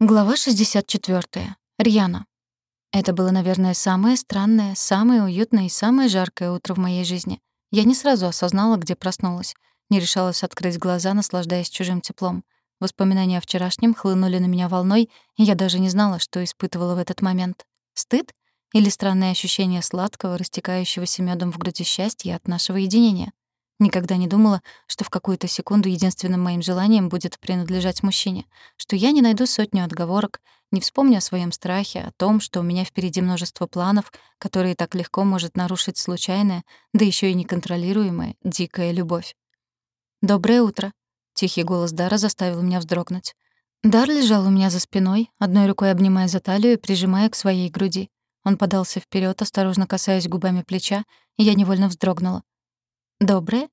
Глава 64. Рьяна. Это было, наверное, самое странное, самое уютное и самое жаркое утро в моей жизни. Я не сразу осознала, где проснулась. Не решалась открыть глаза, наслаждаясь чужим теплом. Воспоминания о вчерашнем хлынули на меня волной, и я даже не знала, что испытывала в этот момент. Стыд? Или странное ощущение сладкого, растекающегося медом в груди счастья от нашего единения? Никогда не думала, что в какую-то секунду единственным моим желанием будет принадлежать мужчине, что я не найду сотню отговорок, не вспомню о своем страхе, о том, что у меня впереди множество планов, которые так легко может нарушить случайная, да еще и неконтролируемая, дикая любовь. «Доброе утро», — тихий голос Дара заставил меня вздрогнуть. Дар лежал у меня за спиной, одной рукой обнимая за талию и прижимая к своей груди. Он подался вперед, осторожно касаясь губами плеча, и я невольно вздрогнула. «Доброе?»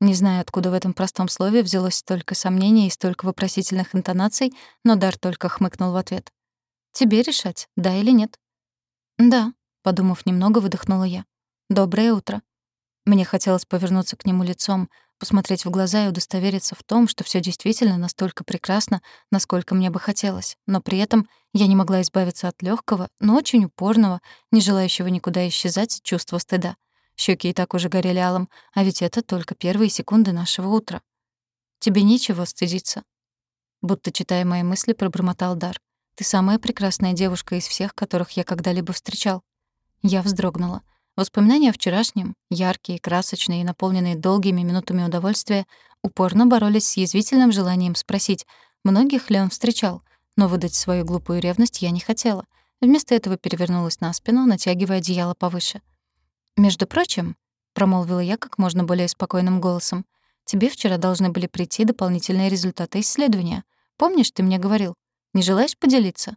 Не знаю, откуда в этом простом слове взялось столько сомнений и столько вопросительных интонаций, но Дар только хмыкнул в ответ. «Тебе решать, да или нет?» «Да», — подумав немного, выдохнула я. «Доброе утро». Мне хотелось повернуться к нему лицом, посмотреть в глаза и удостовериться в том, что все действительно настолько прекрасно, насколько мне бы хотелось, но при этом я не могла избавиться от легкого, но очень упорного, не желающего никуда исчезать чувства стыда. Щеки и так уже горели алым, а ведь это только первые секунды нашего утра. Тебе нечего стыдиться. Будто читая мои мысли, пробормотал Дар. Ты самая прекрасная девушка из всех, которых я когда-либо встречал. Я вздрогнула. Воспоминания о вчерашнем, яркие, красочные и наполненные долгими минутами удовольствия, упорно боролись с язвительным желанием спросить, многих ли он встречал, но выдать свою глупую ревность я не хотела. Вместо этого перевернулась на спину, натягивая одеяло повыше. «Между прочим», — промолвила я как можно более спокойным голосом, «тебе вчера должны были прийти дополнительные результаты исследования. Помнишь, ты мне говорил? Не желаешь поделиться?»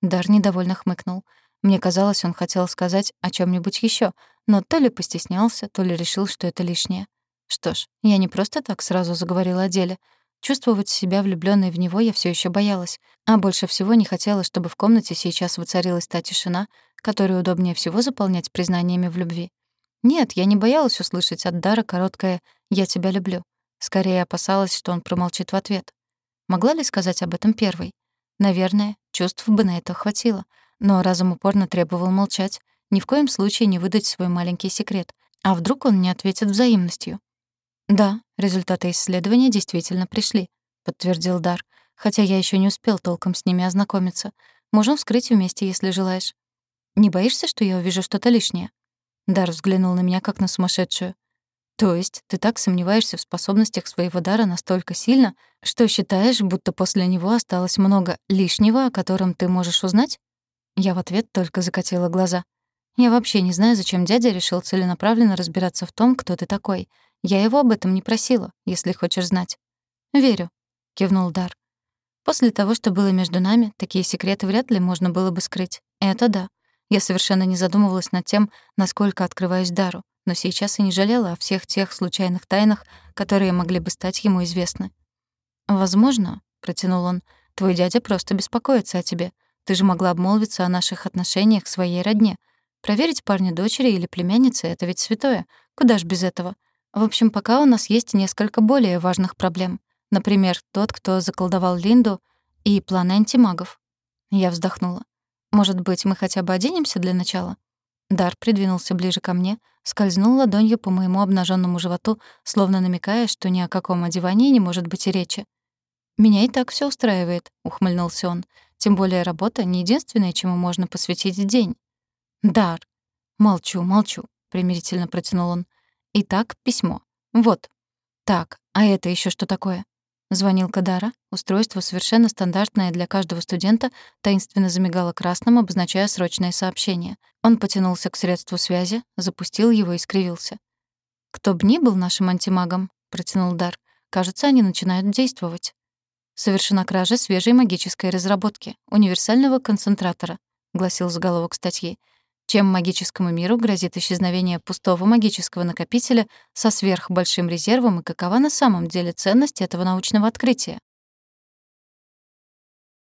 Дар недовольно хмыкнул. Мне казалось, он хотел сказать о чем нибудь еще, но то ли постеснялся, то ли решил, что это лишнее. Что ж, я не просто так сразу заговорила о деле. Чувствовать себя влюбленной в него я все еще боялась, а больше всего не хотела, чтобы в комнате сейчас воцарилась та тишина, которую удобнее всего заполнять признаниями в любви. Нет, я не боялась услышать от Дара короткое «я тебя люблю». Скорее опасалась, что он промолчит в ответ. Могла ли сказать об этом первой? Наверное, чувств бы на это хватило. Но разум упорно требовал молчать, ни в коем случае не выдать свой маленький секрет. А вдруг он не ответит взаимностью? «Да, результаты исследования действительно пришли», — подтвердил Дар, «хотя я еще не успел толком с ними ознакомиться. Можем вскрыть вместе, если желаешь». «Не боишься, что я увижу что-то лишнее?» Дар взглянул на меня, как на сумасшедшую. «То есть ты так сомневаешься в способностях своего дара настолько сильно, что считаешь, будто после него осталось много лишнего, о котором ты можешь узнать?» Я в ответ только закатила глаза. «Я вообще не знаю, зачем дядя решил целенаправленно разбираться в том, кто ты такой. Я его об этом не просила, если хочешь знать». «Верю», — кивнул Дар. «После того, что было между нами, такие секреты вряд ли можно было бы скрыть. Это да. Я совершенно не задумывалась над тем, насколько открываюсь дару, но сейчас и не жалела о всех тех случайных тайнах, которые могли бы стать ему известны. «Возможно», — протянул он, — «твой дядя просто беспокоится о тебе. Ты же могла обмолвиться о наших отношениях своей родне. Проверить парня дочери или племянницы — это ведь святое. Куда ж без этого? В общем, пока у нас есть несколько более важных проблем. Например, тот, кто заколдовал Линду, и планы антимагов». Я вздохнула. Может быть, мы хотя бы оденемся для начала?» Дар придвинулся ближе ко мне, скользнул ладонью по моему обнаженному животу, словно намекая, что ни о каком одевании не может быть и речи. «Меня и так все устраивает», — ухмыльнулся он. «Тем более работа — не единственное, чему можно посвятить день». «Дар». «Молчу, молчу», — примирительно протянул он. «Итак, письмо. Вот. Так, а это еще что такое?» Звонил Кадара. Устройство, совершенно стандартное для каждого студента, таинственно замигало красным, обозначая срочное сообщение. Он потянулся к средству связи, запустил его и скривился. «Кто б ни был нашим антимагом», — протянул Дар, — «кажется, они начинают действовать». «Совершена кража свежей магической разработки, универсального концентратора», — гласил заголовок статьи чем магическому миру грозит исчезновение пустого магического накопителя со сверхбольшим резервом и какова на самом деле ценность этого научного открытия.